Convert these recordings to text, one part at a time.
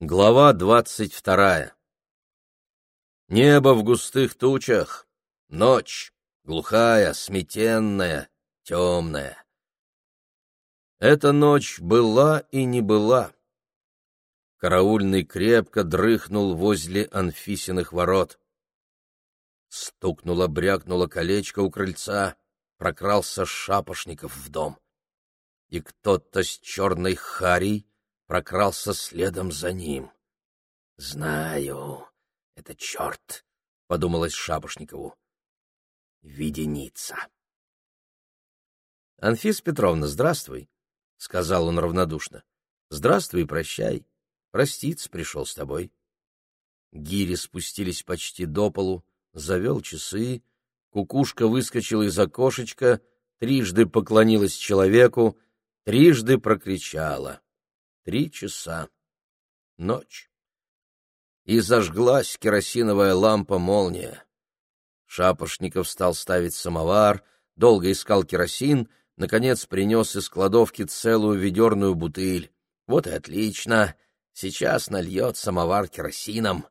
Глава двадцать вторая Небо в густых тучах, ночь, глухая, сметенная, темная. Эта ночь была и не была. Караульный крепко дрыхнул возле Анфисиных ворот. Стукнуло, брякнуло колечко у крыльца, прокрался Шапошников в дом. И кто-то с черной харей прокрался следом за ним. — Знаю, это черт, — подумалось Шапошникову. — Виденица. — Анфис Петровна, здравствуй, — сказал он равнодушно. — Здравствуй и прощай. Проститься пришел с тобой. Гири спустились почти до полу, завел часы, кукушка выскочила из окошечка, трижды поклонилась человеку, трижды прокричала — Три часа. Ночь. И зажглась керосиновая лампа-молния. Шапошников стал ставить самовар, долго искал керосин, наконец принес из кладовки целую ведерную бутыль. Вот и отлично. Сейчас нальет самовар керосином.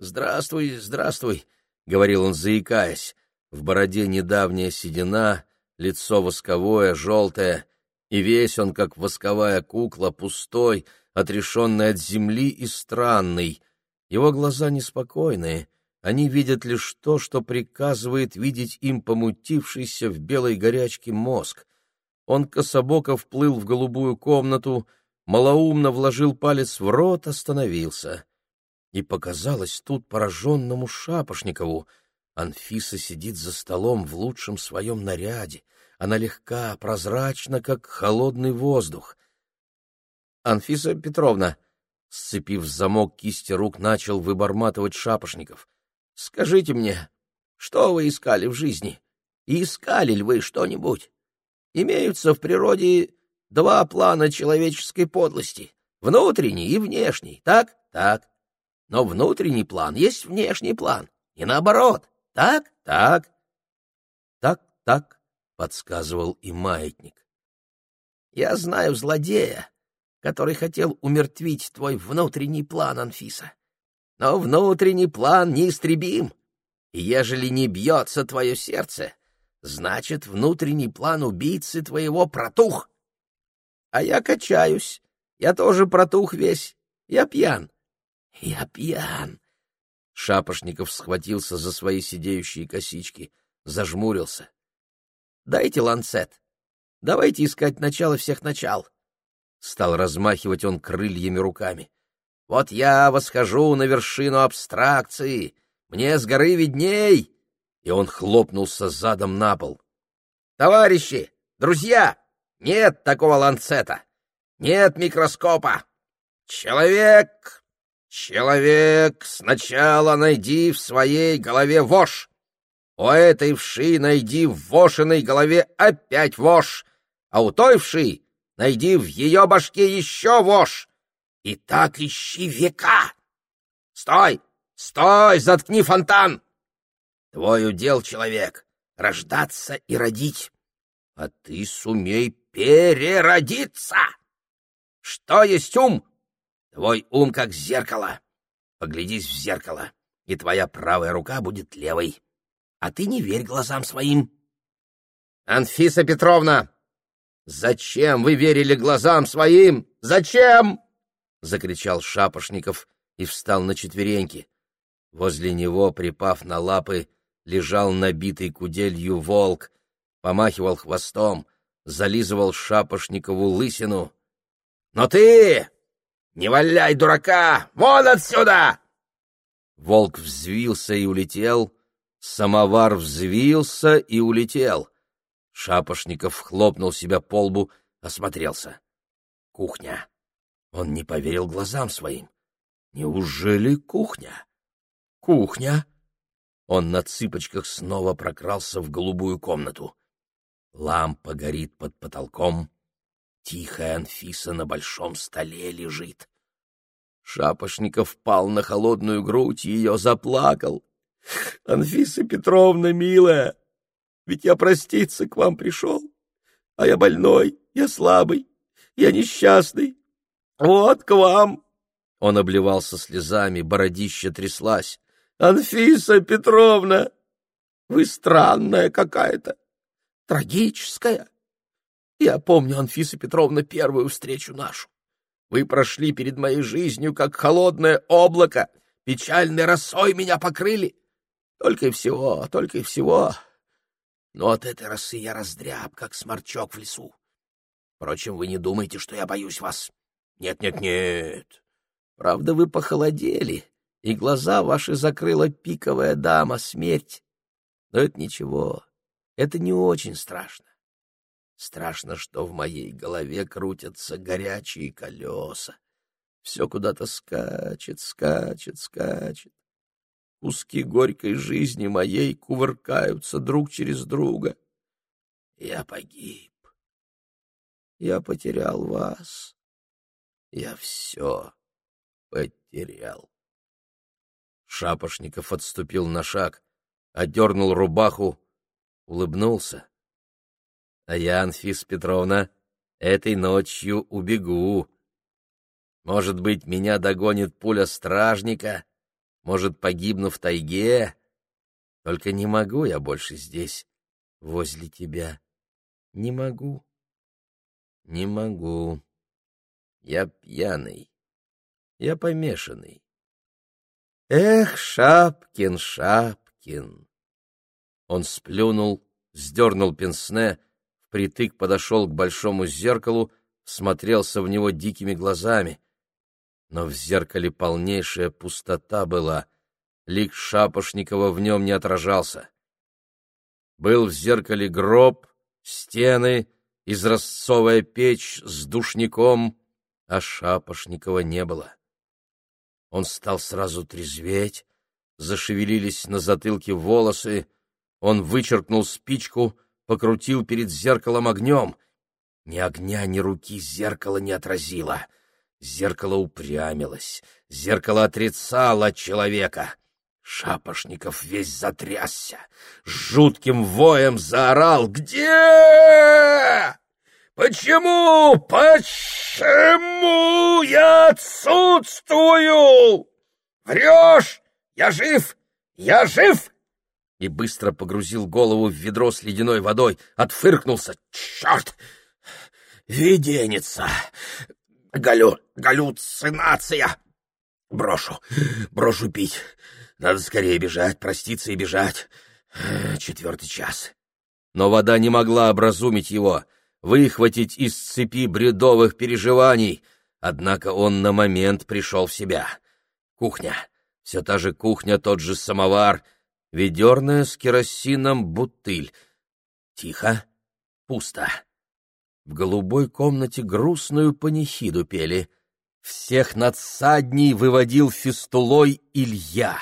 «Здравствуй, здравствуй», — говорил он, заикаясь. В бороде недавняя седина, лицо восковое, желтое, и весь он, как восковая кукла, пустой, отрешенный от земли и странный. Его глаза неспокойные, они видят лишь то, что приказывает видеть им помутившийся в белой горячке мозг. Он кособоко вплыл в голубую комнату, малоумно вложил палец в рот, остановился. И показалось тут пораженному Шапошникову. Анфиса сидит за столом в лучшем своем наряде, она легка, прозрачна, как холодный воздух. Анфиса Петровна, сцепив замок кисти рук, начал выборматывать шапошников. — Скажите мне, что вы искали в жизни? И искали ли вы что-нибудь? Имеются в природе два плана человеческой подлости — внутренний и внешний, так? Так. Но внутренний план есть внешний план, и наоборот, так? Так. Так, так, — подсказывал и маятник. «Я знаю злодея, который хотел умертвить твой внутренний план, Анфиса. Но внутренний план неистребим, и ежели не бьется твое сердце, значит, внутренний план убийцы твоего протух. А я качаюсь, я тоже протух весь, я пьян. Я пьян!» Шапошников схватился за свои сидеющие косички, зажмурился. Дайте ланцет. Давайте искать начало всех начал. Стал размахивать он крыльями руками. Вот я восхожу на вершину абстракции. Мне с горы видней. И он хлопнулся задом на пол. Товарищи, друзья, нет такого ланцета. Нет микроскопа. Человек, человек, сначала найди в своей голове вошь. У этой вши найди в вошиной голове опять вошь, а у той вши найди в ее башке еще вошь. И так ищи века. Стой! Стой! Заткни фонтан! Твой удел, человек, рождаться и родить, а ты сумей переродиться. Что есть ум? Твой ум как зеркало. Поглядись в зеркало, и твоя правая рука будет левой а ты не верь глазам своим. — Анфиса Петровна, зачем вы верили глазам своим? Зачем? — закричал Шапошников и встал на четвереньки. Возле него, припав на лапы, лежал набитый куделью волк, помахивал хвостом, зализывал Шапошникову лысину. — Но ты не валяй дурака! Вон отсюда! Волк взвился и улетел, Самовар взвился и улетел. Шапошников хлопнул себя по лбу, осмотрелся. Кухня. Он не поверил глазам своим. Неужели кухня? Кухня? Он на цыпочках снова прокрался в голубую комнату. Лампа горит под потолком. Тихая Анфиса на большом столе лежит. Шапошников пал на холодную грудь, ее заплакал. Анфиса Петровна, милая, ведь я проститься к вам пришел, а я больной, я слабый, я несчастный. Вот к вам. Он обливался слезами, бородища тряслась. — Анфиса Петровна, вы странная какая-то, трагическая. Я помню, Анфиса Петровна, первую встречу нашу. Вы прошли перед моей жизнью, как холодное облако, печальной росой меня покрыли. Только и всего, только и всего. Но от этой росы я раздряб, как сморчок в лесу. Впрочем, вы не думайте, что я боюсь вас. Нет-нет-нет. Правда, вы похолодели, и глаза ваши закрыла пиковая дама, смерть. Но это ничего, это не очень страшно. Страшно, что в моей голове крутятся горячие колеса. Все куда-то скачет, скачет, скачет. Куски горькой жизни моей кувыркаются друг через друга. Я погиб. Я потерял вас. Я все потерял. Шапошников отступил на шаг, одернул рубаху, улыбнулся. А я, Анфис Петровна, этой ночью убегу. Может быть, меня догонит пуля стражника, может, погибну в тайге. Только не могу я больше здесь, возле тебя. Не могу. Не могу. Я пьяный. Я помешанный. Эх, Шапкин, Шапкин! Он сплюнул, сдернул пенсне, впритык подошел к большому зеркалу, смотрелся в него дикими глазами. Но в зеркале полнейшая пустота была, лик Шапошникова в нем не отражался. Был в зеркале гроб, стены, изразцовая печь с душником, а Шапошникова не было. Он стал сразу трезветь, зашевелились на затылке волосы, он вычеркнул спичку, покрутил перед зеркалом огнем. Ни огня, ни руки зеркало не отразило. Зеркало упрямилось, зеркало отрицало человека. Шапошников весь затрясся, жутким воем заорал «Где? Почему? Почему я отсутствую? Врешь! Я жив! Я жив!» И быстро погрузил голову в ведро с ледяной водой, отфыркнулся. «Черт! Виденница! Галю... галлюцинация! Брошу, брошу пить!» Надо скорее бежать, проститься и бежать. Четвертый час. Но вода не могла образумить его, выхватить из цепи бредовых переживаний. Однако он на момент пришел в себя. Кухня. Все та же кухня, тот же самовар. Ведерная с керосином бутыль. Тихо. Пусто. В голубой комнате грустную панихиду пели. Всех надсадней выводил фистулой Илья.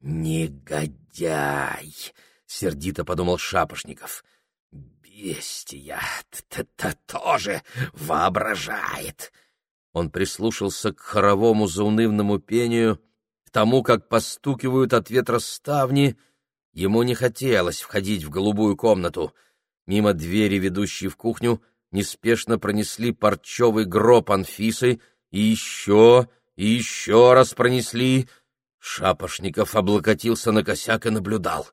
«Негодяй!» — сердито подумал Шапошников. «Бестия! Т-т тоже воображает!» Он прислушался к хоровому заунывному пению, к тому, как постукивают от ветра ставни. Ему не хотелось входить в голубую комнату. Мимо двери, ведущей в кухню, неспешно пронесли парчевый гроб Анфисы, и еще, и еще раз пронесли, Шапошников облокотился на косяк и наблюдал.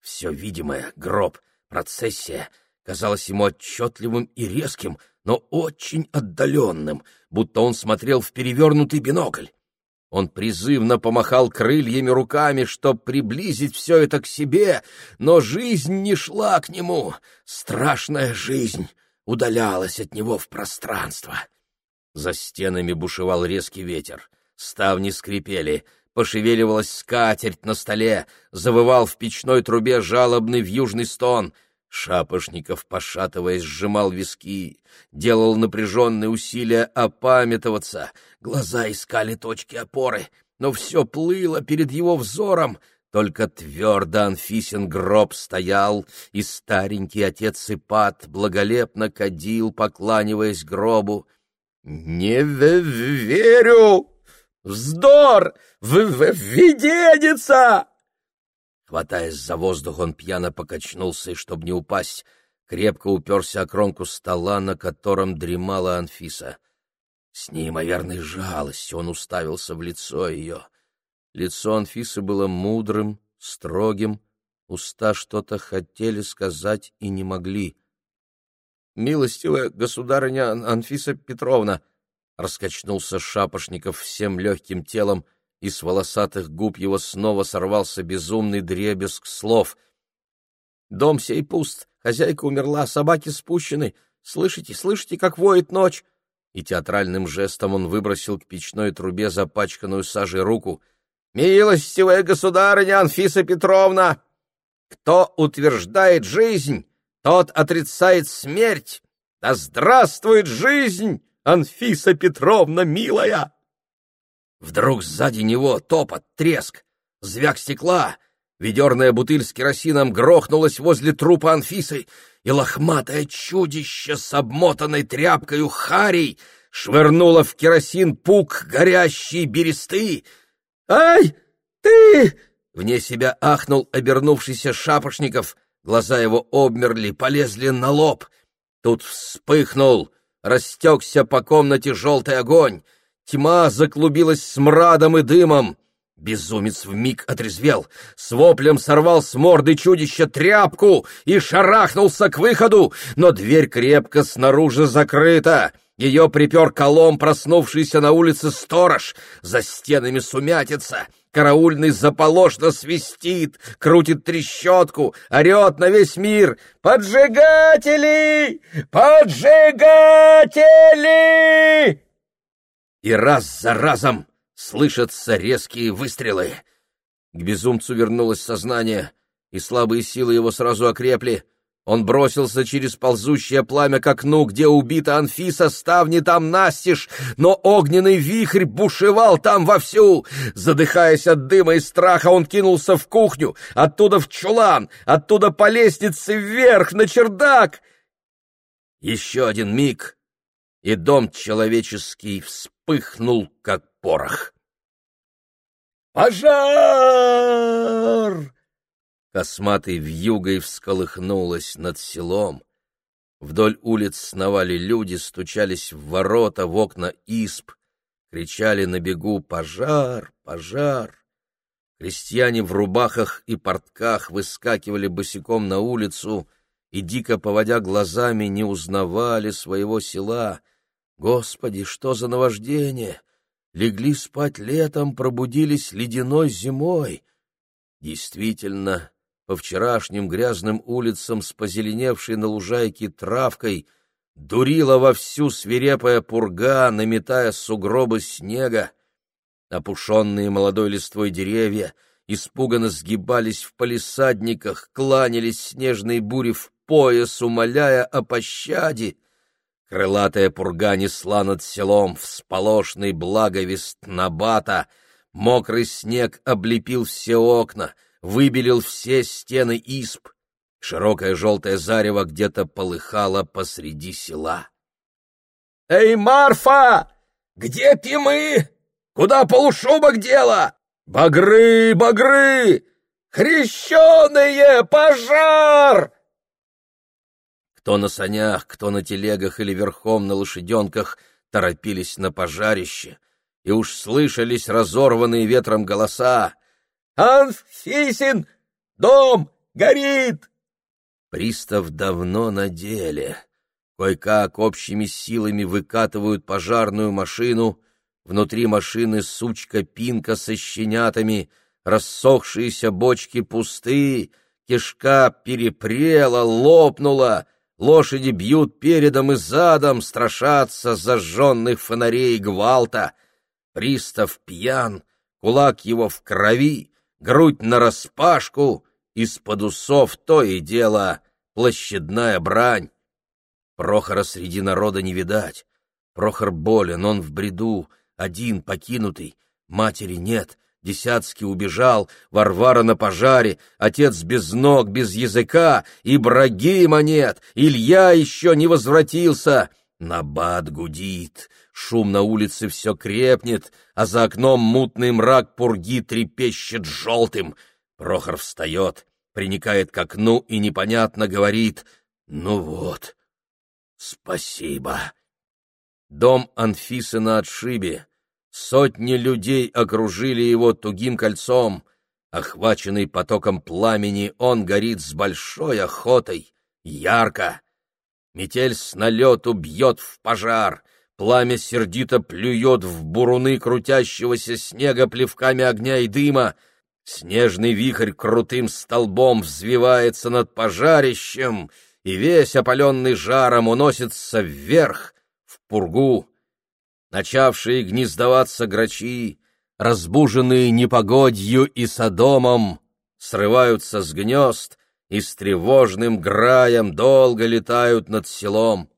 Все видимое, гроб, процессия, казалось ему отчетливым и резким, но очень отдаленным, будто он смотрел в перевернутый бинокль. Он призывно помахал крыльями руками, чтоб приблизить все это к себе, но жизнь не шла к нему. Страшная жизнь удалялась от него в пространство. За стенами бушевал резкий ветер, ставни скрипели — пошевеливалась скатерть на столе, завывал в печной трубе жалобный вьюжный стон. Шапошников, пошатываясь, сжимал виски, делал напряженные усилия опамятоваться, глаза искали точки опоры, но все плыло перед его взором, только твердо Анфисин гроб стоял, и старенький отец Ипат благолепно кадил, покланиваясь гробу. «Не верю!» Вздор! В -в Виденница!» Хватаясь за воздух, он пьяно покачнулся и, чтобы не упасть, крепко уперся о кромку стола, на котором дремала Анфиса. С неимоверной жалостью он уставился в лицо ее. Лицо Анфисы было мудрым, строгим, уста что-то хотели сказать и не могли. — Милостивая государыня Анфиса Петровна! — раскачнулся Шапошников всем легким телом, и с волосатых губ его снова сорвался безумный дребезг слов. — Дом сей пуст, хозяйка умерла, собаки спущены. Слышите, слышите, как воет ночь? И театральным жестом он выбросил к печной трубе запачканную сажей руку. «Милостивая государыня Анфиса Петровна! Кто утверждает жизнь, тот отрицает смерть! Да здравствует жизнь, Анфиса Петровна, милая!» Вдруг сзади него топот, треск, звяк стекла — Ведерная бутыль с керосином грохнулась возле трупа Анфисы, и лохматое чудище с обмотанной тряпкою харей швырнуло в керосин пук горящей бересты. «Ай, ты!» — вне себя ахнул обернувшийся Шапошников. Глаза его обмерли, полезли на лоб. Тут вспыхнул, растекся по комнате желтый огонь. Тьма заклубилась смрадом и дымом. Безумец вмиг отрезвел, с воплем сорвал с морды чудища тряпку и шарахнулся к выходу, но дверь крепко снаружи закрыта. Ее припер колом проснувшийся на улице сторож. За стенами сумятица. Караульный заполошно свистит, крутит трещотку, орет на весь мир. «Поджигатели! Поджигатели!» И раз за разом слышатся резкие выстрелы. К безумцу вернулось сознание, и слабые силы его сразу окрепли. Он бросился через ползущее пламя к окну, где убита Анфиса, ставни там настежь, но огненный вихрь бушевал там вовсю. Задыхаясь от дыма и страха, он кинулся в кухню, оттуда в чулан, оттуда по лестнице вверх на чердак. Еще один миг, и дом человеческий вспыхнул, как порох. «Пожар!» Косматой вьюгой всколыхнулась над селом. Вдоль улиц сновали люди, стучались в ворота, в окна исп, кричали на бегу «Пожар! Пожар!». Крестьяне в рубахах и портках выскакивали босиком на улицу и, дико поводя глазами, не узнавали своего села. Господи, что за наваждение! Легли спать летом, пробудились ледяной зимой. Действительно, по вчерашним грязным улицам с позеленевшей на лужайке травкой дурила вовсю свирепая пурга, наметая сугробы снега. Опушенные молодой листвой деревья испуганно сгибались в палисадниках, кланялись снежной буре в пояс, умоляя о пощаде — Крылатая пурга несла над селом всполошный благовест набата, мокрый снег облепил все окна, выбелил все стены исп. Широкое желтое зарево где-то полыхало посреди села. «Эй, Марфа! Где пимы? Куда полушубок дела? Багры, багры! Хрещеные! Пожар!» Кто на санях, кто на телегах или верхом на лошаденках торопились на пожарище, и уж слышались разорванные ветром голоса. «Анфисин! Дом горит!» Пристав давно на деле. Кое-как общими силами выкатывают пожарную машину. Внутри машины сучка-пинка со щенятами, рассохшиеся бочки пусты, кишка перепрела, лопнула — Лошади бьют передом и задом, страшатся зажженных фонарей гвалта. Пристав пьян, кулак его в крови, грудь нараспашку, из-под усов то и дело площадная брань. Прохора среди народа не видать. Прохор болен, он в бреду, один, покинутый, матери нет — Десятский убежал, Варвара на пожаре, отец без ног, без языка, Ибрагима нет, Илья еще не возвратился. Набат гудит, шум на улице все крепнет, а за окном мутный мрак пурги трепещет желтым. Прохор встает, приникает к окну и непонятно говорит «Ну вот, спасибо». Дом Анфисы на отшибе. Сотни людей окружили его тугим кольцом. Охваченный потоком пламени, он горит с большой охотой, ярко. Метель с налету бьет в пожар, пламя сердито плюет в буруны крутящегося снега плевками огня и дыма, снежный вихрь крутым столбом взвивается над пожарищем, и весь опаленный жаром уносится вверх, в пургу. Начавшие гнездоваться грачи, разбуженные непогодью и содомом, срываются с гнезд и с тревожным граем долго летают над селом.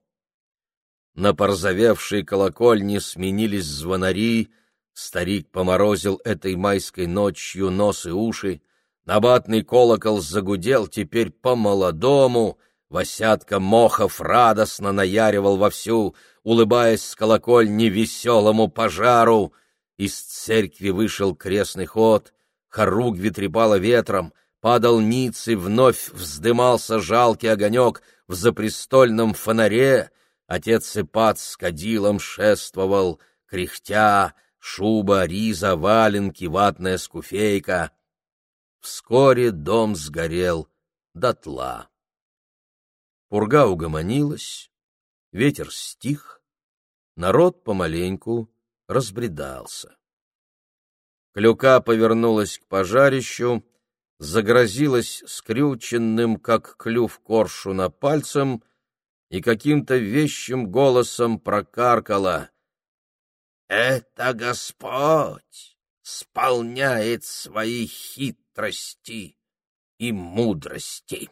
На порзавевшей колокольне сменились звонари, старик поморозил этой майской ночью нос и уши, набатный колокол загудел теперь по-молодому, Васятка Мохов радостно наяривал вовсю, улыбаясь с колокольни веселому пожару — из церкви вышел крестный ход, хоругви трепало ветром, падал ниц и вновь вздымался жалкий огонек в запрестольном фонаре. Отец Ипат с кадилом шествовал, кряхтя, шуба, риза, валенки, ватная скуфейка. Вскоре дом сгорел дотла. Пурга угомонилась, ветер стих, народ помаленьку разбредался. Клюка повернулась к пожарищу, загрозилась скрюченным, как клюв коршуна, пальцем и каким-то вещим голосом прокаркала. «Это Господь сполняет свои хитрости и мудрости!»